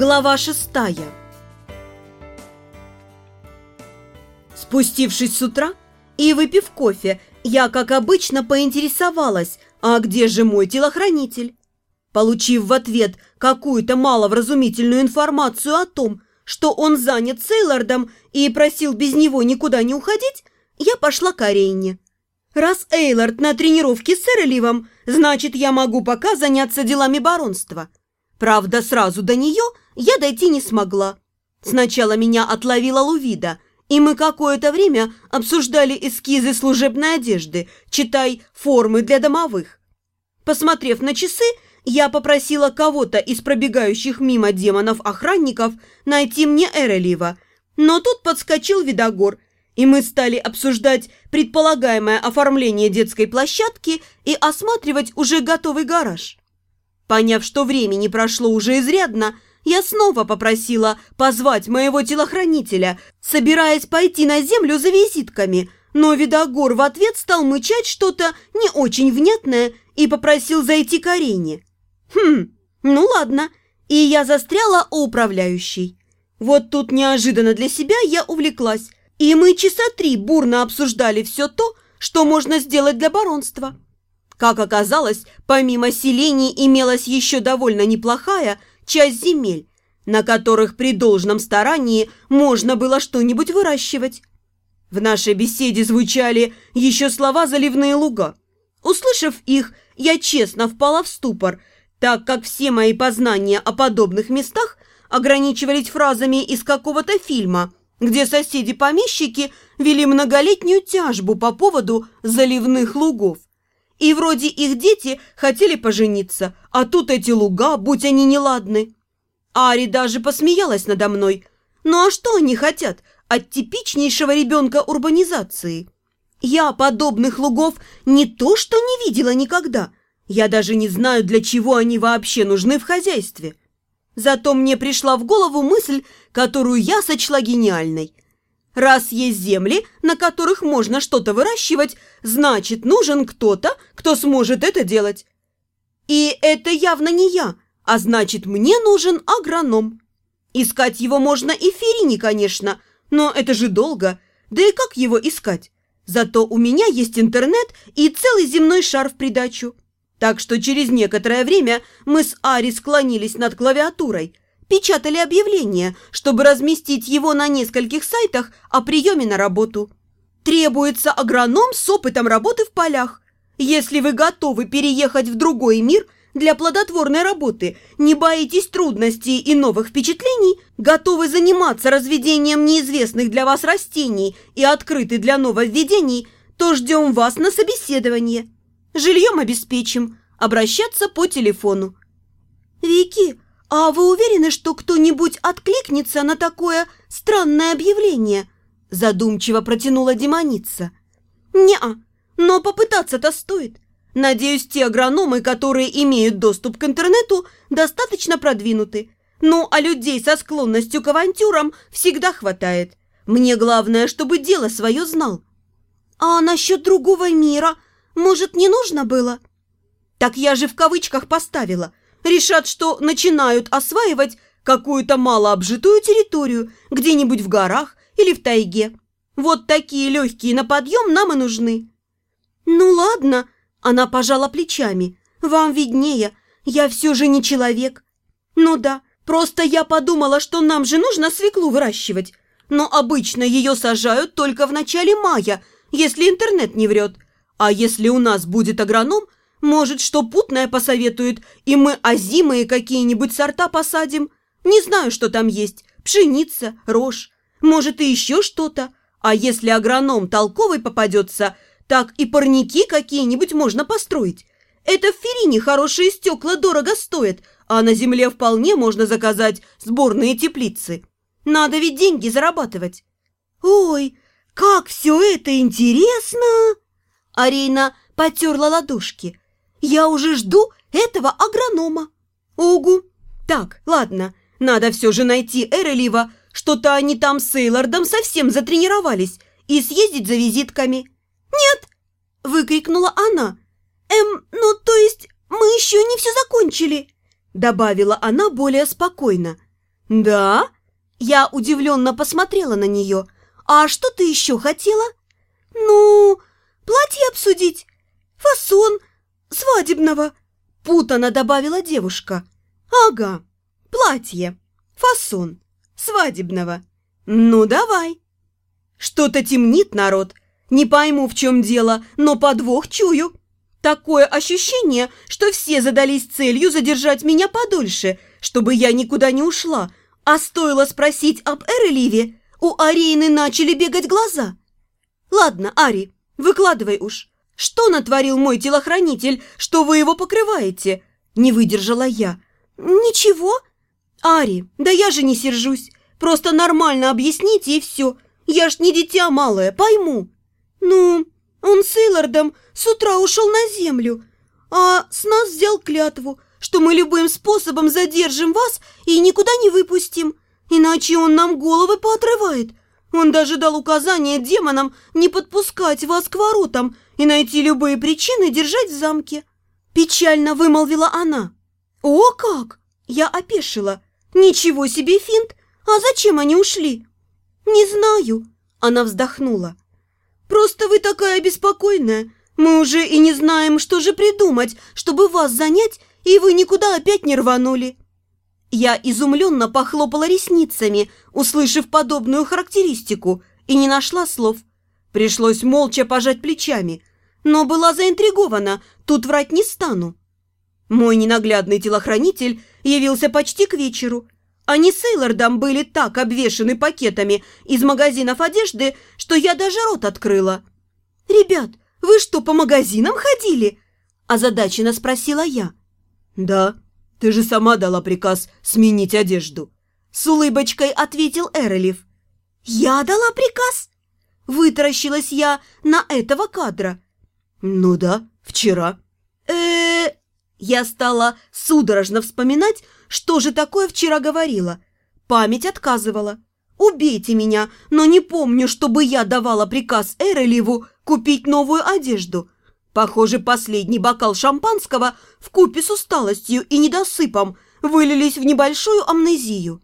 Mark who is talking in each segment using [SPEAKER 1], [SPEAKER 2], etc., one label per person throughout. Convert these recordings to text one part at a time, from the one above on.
[SPEAKER 1] Глава шестая Спустившись с утра и выпив кофе, я, как обычно, поинтересовалась, а где же мой телохранитель? Получив в ответ какую-то маловразумительную информацию о том, что он занят Сейлордом и просил без него никуда не уходить, я пошла к Арейне. Раз Эйлард на тренировке с Эреливом, значит, я могу пока заняться делами баронства. Правда, сразу до нее я дойти не смогла. Сначала меня отловила Лувида, и мы какое-то время обсуждали эскизы служебной одежды, читай формы для домовых. Посмотрев на часы, я попросила кого-то из пробегающих мимо демонов-охранников найти мне Эрелива, но тут подскочил Видогор, и мы стали обсуждать предполагаемое оформление детской площадки и осматривать уже готовый гараж. Поняв, что времени прошло уже изрядно, я снова попросила позвать моего телохранителя, собираясь пойти на землю за визитками, но Видогор в ответ стал мычать что-то не очень внятное и попросил зайти к арене. Хм, ну ладно, и я застряла у управляющей. Вот тут неожиданно для себя я увлеклась, и мы часа три бурно обсуждали все то, что можно сделать для баронства. Как оказалось, помимо селений имелась еще довольно неплохая часть земель, на которых при должном старании можно было что-нибудь выращивать. В нашей беседе звучали еще слова «заливные луга». Услышав их, я честно впала в ступор, так как все мои познания о подобных местах ограничивались фразами из какого-то фильма, где соседи-помещики вели многолетнюю тяжбу по поводу заливных лугов. И вроде их дети хотели пожениться, а тут эти луга, будь они неладны. Ари даже посмеялась надо мной. Ну а что они хотят от типичнейшего ребенка урбанизации? Я подобных лугов не то что не видела никогда. Я даже не знаю, для чего они вообще нужны в хозяйстве. Зато мне пришла в голову мысль, которую я сочла гениальной – Раз есть земли, на которых можно что-то выращивать, значит, нужен кто-то, кто сможет это делать. И это явно не я, а значит, мне нужен агроном. Искать его можно и в Ферине, конечно, но это же долго. Да и как его искать? Зато у меня есть интернет и целый земной шар в придачу. Так что через некоторое время мы с Ари склонились над клавиатурой – печатали объявление, чтобы разместить его на нескольких сайтах о приеме на работу. Требуется агроном с опытом работы в полях. Если вы готовы переехать в другой мир для плодотворной работы, не боитесь трудностей и новых впечатлений, готовы заниматься разведением неизвестных для вас растений и открыты для нововведений, то ждем вас на собеседование. Жильем обеспечим. Обращаться по телефону. «Вики, «А вы уверены, что кто-нибудь откликнется на такое странное объявление?» Задумчиво протянула демоница. «Не-а, но попытаться-то стоит. Надеюсь, те агрономы, которые имеют доступ к интернету, достаточно продвинуты. Ну, а людей со склонностью к авантюрам всегда хватает. Мне главное, чтобы дело свое знал». «А насчет другого мира, может, не нужно было?» «Так я же в кавычках поставила решат, что начинают осваивать какую-то малообжитую территорию где-нибудь в горах или в тайге. Вот такие легкие на подъем нам и нужны». «Ну ладно», — она пожала плечами, — «вам виднее, я все же не человек». «Ну да, просто я подумала, что нам же нужно свеклу выращивать, но обычно ее сажают только в начале мая, если интернет не врет. А если у нас будет агроном — может, что путное посоветует, и мы озимые какие-нибудь сорта посадим? Не знаю, что там есть. Пшеница, рожь, может, и еще что-то. А если агроном толковый попадется, так и парники какие-нибудь можно построить. Это в Ферине хорошие стекла дорого стоят, а на земле вполне можно заказать сборные теплицы. Надо ведь деньги зарабатывать. Ой, как все это интересно! Арина потерла ладошки. Я уже жду этого агронома. Угу. Так, ладно, надо все же найти Эрелива. Что-то они там с Эйлордом совсем затренировались. И съездить за визитками. Нет, выкрикнула она. Эм, ну то есть мы еще не все закончили. Добавила она более спокойно. «Да?» Я удивленно посмотрела на нее. «А что ты еще хотела?» «Ну, платье обсудить, фасон свадебного», путано добавила девушка. «Ага, платье, фасон свадебного. Ну, давай». Что-то темнит народ. Не пойму, в чем дело, но подвох чую. Такое ощущение, что все задались целью задержать меня подольше, чтобы я никуда не ушла. А стоило спросить об Эреливе, у Арины начали бегать глаза. Ладно, Ари, выкладывай уж. Что натворил мой телохранитель, что вы его покрываете? Не выдержала я. Ничего. Ари, да я же не сержусь. Просто нормально объясните и все. Я ж не дитя малое, пойму. Ну, он с Эйлардом с утра ушел на землю, а с нас взял клятву, что мы любым способом задержим вас и никуда не выпустим, иначе он нам головы поотрывает. Он даже дал указание демонам не подпускать вас к воротам и найти любые причины держать в замке. Печально вымолвила она. «О, как!» Я опешила. «Ничего себе финт! А зачем они ушли?» «Не знаю», — она вздохнула. «Просто вы такая беспокойная. Мы уже и не знаем, что же придумать, чтобы вас занять, и вы никуда опять не рванули». Я изумленно похлопала ресницами, услышав подобную характеристику, и не нашла слов. Пришлось молча пожать плечами, но была заинтригована, тут врать не стану. Мой ненаглядный телохранитель явился почти к вечеру, они с Эйлордом были так обвешаны пакетами из магазинов одежды, что я даже рот открыла. «Ребят, вы что, по магазинам ходили?» Озадаченно спросила я.
[SPEAKER 2] «Да, ты же сама дала приказ сменить одежду»,
[SPEAKER 1] с улыбочкой ответил Эрелев. «Я дала приказ?» Вытаращилась я на этого кадра.
[SPEAKER 2] «Ну да, вчера».
[SPEAKER 1] э Я стала судорожно вспоминать, что же такое вчера говорила? Память отказывала. Убейте меня, но не помню, чтобы я давала приказ Эреливу купить новую одежду. Похоже, последний бокал шампанского в купе с усталостью и недосыпом вылились в небольшую амнезию.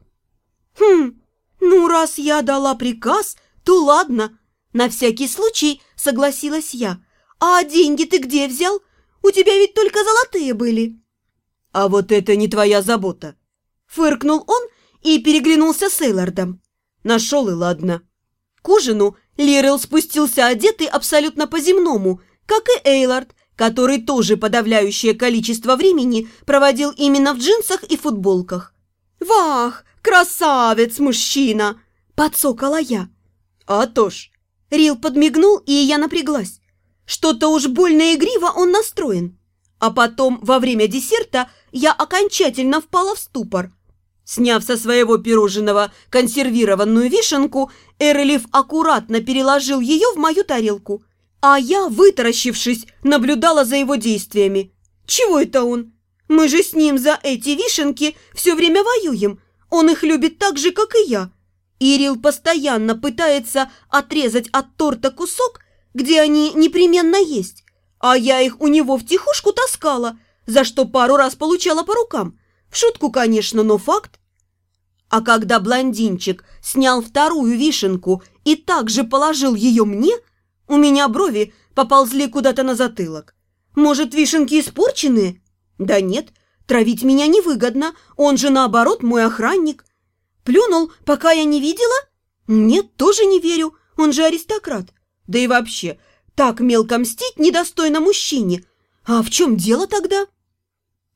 [SPEAKER 1] Хм, ну раз я дала приказ, то ладно. На всякий случай согласилась я. А деньги ты где взял? У тебя ведь только золотые были.
[SPEAKER 2] «А вот это не твоя забота!»
[SPEAKER 1] Фыркнул он и переглянулся с Эйлардом.
[SPEAKER 2] Нашел и ладно.
[SPEAKER 1] К ужину Лирел спустился одетый абсолютно по-земному, как и Эйлард, который тоже подавляющее количество времени проводил именно в джинсах и футболках. «Вах, красавец мужчина!» – подсокала я.
[SPEAKER 2] «А то ж!»
[SPEAKER 1] Рил подмигнул, и я напряглась. Что-то уж больно игриво он настроен. А потом, во время десерта, я окончательно впала в ступор. Сняв со своего пирожного консервированную вишенку, Эрелев аккуратно переложил ее в мою тарелку. А я, вытаращившись, наблюдала за его действиями. Чего это он? Мы же с ним за эти вишенки все время воюем. Он их любит так же, как и я. Ирил постоянно пытается отрезать от торта кусок, где они непременно есть. А я их у него втихушку таскала, за что пару раз получала по рукам. В шутку, конечно, но факт. А когда блондинчик снял вторую вишенку и также положил ее мне, у меня брови поползли куда-то на затылок. Может, вишенки испорченные? Да нет, травить меня невыгодно, он же, наоборот, мой охранник. Плюнул, пока я не видела? Нет, тоже не верю, он же аристократ. Да и вообще, так мелко мстить недостойно мужчине. А в чем дело тогда?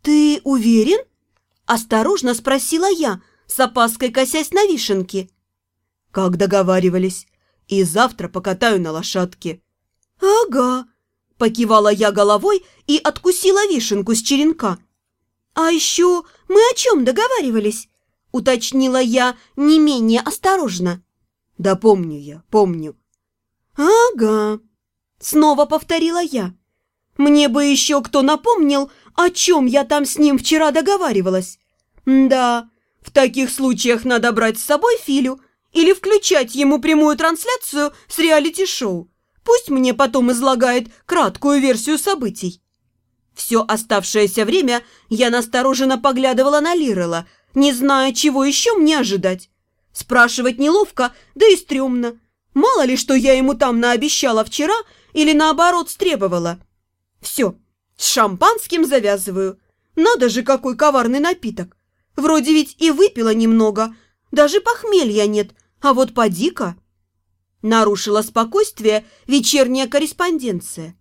[SPEAKER 1] Ты уверен? Осторожно спросила я, с опаской косясь на вишенки.
[SPEAKER 2] Как договаривались. И завтра покатаю на лошадке.
[SPEAKER 1] Ага. Покивала я головой и откусила вишенку с черенка. А еще мы о чем договаривались? Уточнила я не менее осторожно.
[SPEAKER 2] Да помню я, помню.
[SPEAKER 1] Ага. Снова повторила я. Мне бы еще кто напомнил, о чем я там с ним вчера договаривалась. Да, в таких случаях надо брать с собой Филю или включать ему прямую трансляцию с реалити-шоу. Пусть мне потом излагает краткую версию событий. Все оставшееся время я настороженно поглядывала на Лирела, не зная, чего еще мне ожидать. Спрашивать неловко, да и стрёмно. Мало ли, что я ему там наобещала вчера или наоборот стребовала. Все, с шампанским завязываю. Надо же, какой коварный напиток. Вроде ведь и выпила немного, даже похмелья нет, а вот поди-ка. Нарушила спокойствие вечерняя корреспонденция.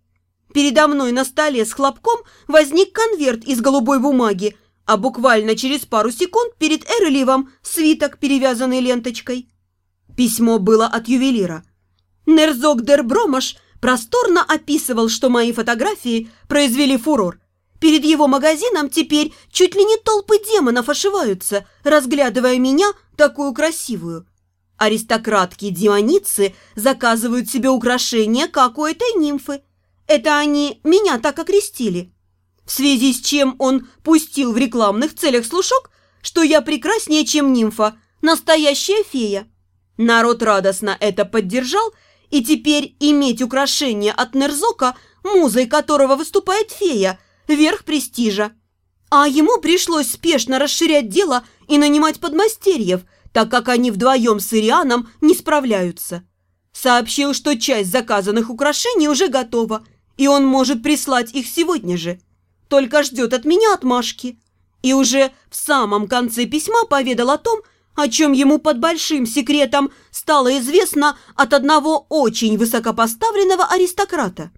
[SPEAKER 1] Передо мной на столе с хлопком возник конверт из голубой бумаги, а буквально через пару секунд перед Эреливом свиток, перевязанный ленточкой. Письмо было от ювелира. Нерзок дер Бромаш просторно описывал, что мои фотографии произвели фурор. Перед его магазином теперь чуть ли не толпы демонов ошиваются, разглядывая меня, такую красивую. Аристократки-демоницы заказывают себе украшения, как у этой нимфы. Это они меня так окрестили. В связи с чем он пустил в рекламных целях слушок, что я прекраснее, чем нимфа, настоящая фея. Народ радостно это поддержал, и теперь иметь украшение от Нерзока, музой которого выступает фея, верх престижа. А ему пришлось спешно расширять дело и нанимать подмастерьев, так как они вдвоем с Ирианом не справляются. Сообщил, что часть заказанных украшений уже готова, и он может прислать их сегодня же. Только ждет от меня отмашки. И уже в самом конце письма поведал о том, о чем ему под большим секретом стало известно от одного очень высокопоставленного аристократа.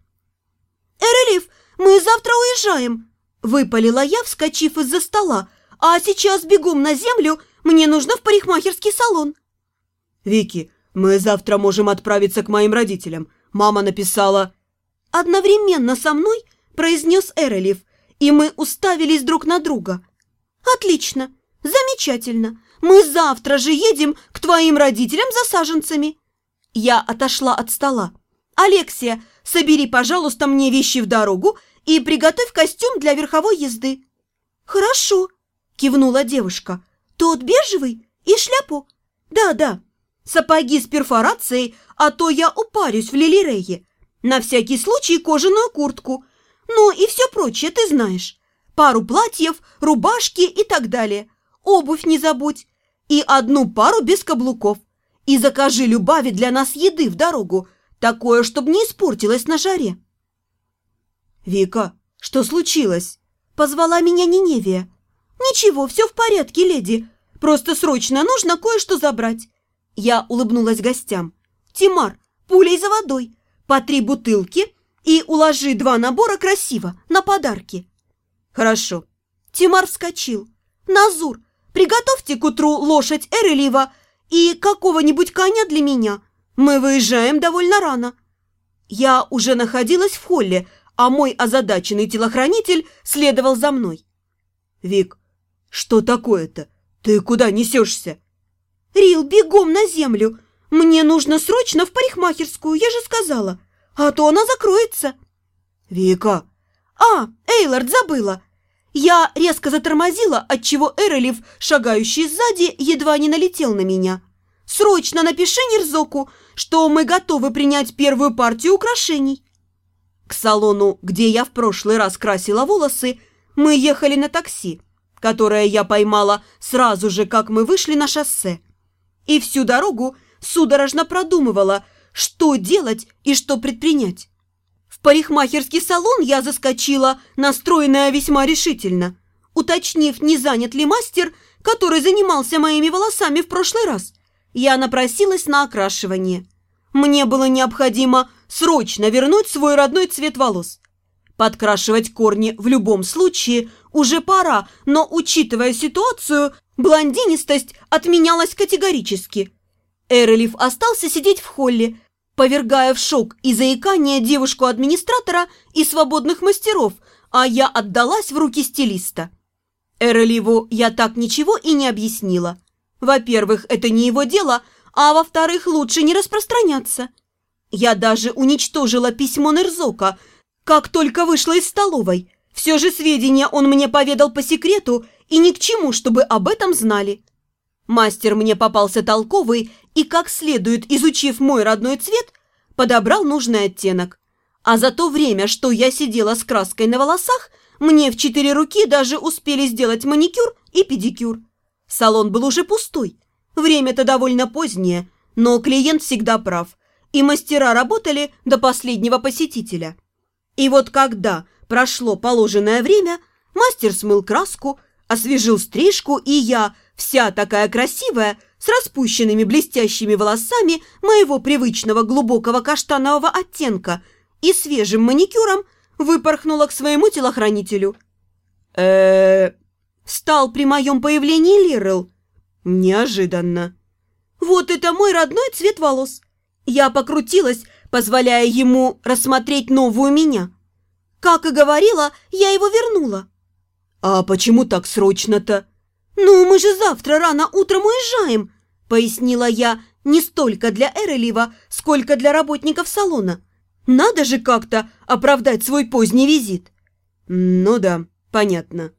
[SPEAKER 1] «Эрелиф, мы завтра уезжаем!» – выпалила я, вскочив из-за стола. «А сейчас бегом на землю, мне нужно в парикмахерский салон».
[SPEAKER 2] «Вики, мы завтра можем отправиться к моим родителям. Мама написала...»
[SPEAKER 1] Одновременно со мной произнес Эрелиф, и мы уставились друг на друга. «Отлично! Замечательно! Мы завтра же едем к твоим родителям за саженцами!» Я отошла от стола. «Алексия, собери, пожалуйста, мне вещи в дорогу и приготовь костюм для верховой езды». «Хорошо», – кивнула девушка. «Тот бежевый и шляпу?» «Да, да. Сапоги с перфорацией, а то я упарюсь в Лилирее. На всякий случай кожаную куртку. Ну и все прочее ты знаешь. Пару платьев, рубашки и так далее. Обувь не забудь. И одну пару без каблуков. И закажи Любави для нас еды в дорогу. Такое, чтобы не испортилось на жаре.
[SPEAKER 2] «Вика, что случилось?»
[SPEAKER 1] Позвала меня Ниневия. «Ничего, все в порядке, леди. Просто срочно нужно кое-что забрать». Я улыбнулась гостям. «Тимар, пулей за водой по три бутылки и уложи два набора красиво, на подарки». «Хорошо». Тимар вскочил. «Назур, приготовьте к утру лошадь Эрелива и какого-нибудь коня для меня. Мы выезжаем довольно рано». Я уже находилась в холле, а мой озадаченный телохранитель следовал за мной.
[SPEAKER 2] «Вик, что такое-то? Ты куда несешься?»
[SPEAKER 1] «Рил, бегом на землю! Мне нужно срочно в парикмахерскую, я же сказала, а то она закроется.
[SPEAKER 2] Вика.
[SPEAKER 1] А, Эйлард, забыла. Я резко затормозила, отчего Эрелев, шагающий сзади, едва не налетел на меня. Срочно напиши Нерзоку, что мы готовы принять первую партию украшений. К салону, где я в прошлый раз красила волосы, мы ехали на такси, которое я поймала сразу же, как мы вышли на шоссе. И всю дорогу судорожно продумывала, что делать и что предпринять. Парикмахерский салон я заскочила, настроенная весьма решительно, уточнив, не занят ли мастер, который занимался моими волосами в прошлый раз. Я напросилась на окрашивание. Мне было необходимо срочно вернуть свой родной цвет волос. Подкрашивать корни в любом случае уже пора, но, учитывая ситуацию, блондинистость отменялась категорически – Эрелиф остался сидеть в холле, повергая в шок и заикание девушку-администратора и свободных мастеров, а я отдалась в руки стилиста. Эреливу я так ничего и не объяснила. Во-первых, это не его дело, а во-вторых, лучше не распространяться. Я даже уничтожила письмо Нерзока, как только вышла из столовой. Все же сведения он мне поведал по секрету, и ни к чему, чтобы об этом знали. Мастер мне попался толковый и, как следует изучив мой родной цвет, подобрал нужный оттенок. А за то время, что я сидела с краской на волосах, мне в четыре руки даже успели сделать маникюр и педикюр. Салон был уже пустой. Время-то довольно позднее, но клиент всегда прав. И мастера работали до последнего посетителя. И вот когда прошло положенное время, мастер смыл краску, освежил стрижку, и я, вся такая красивая, с распущенными блестящими волосами моего привычного глубокого каштанового оттенка и свежим маникюром, выпорхнула к своему телохранителю. э Стал при моем появлении Лирел.
[SPEAKER 2] Неожиданно.
[SPEAKER 1] Вот это мой родной цвет волос. Я покрутилась, позволяя ему рассмотреть новую меня. Как и говорила, я его вернула.
[SPEAKER 2] «А почему так срочно-то?»
[SPEAKER 1] «Ну, мы же завтра рано утром уезжаем», — пояснила я не столько для Эрелива, сколько для работников салона. «Надо же как-то оправдать свой поздний визит».
[SPEAKER 2] «Ну да, понятно».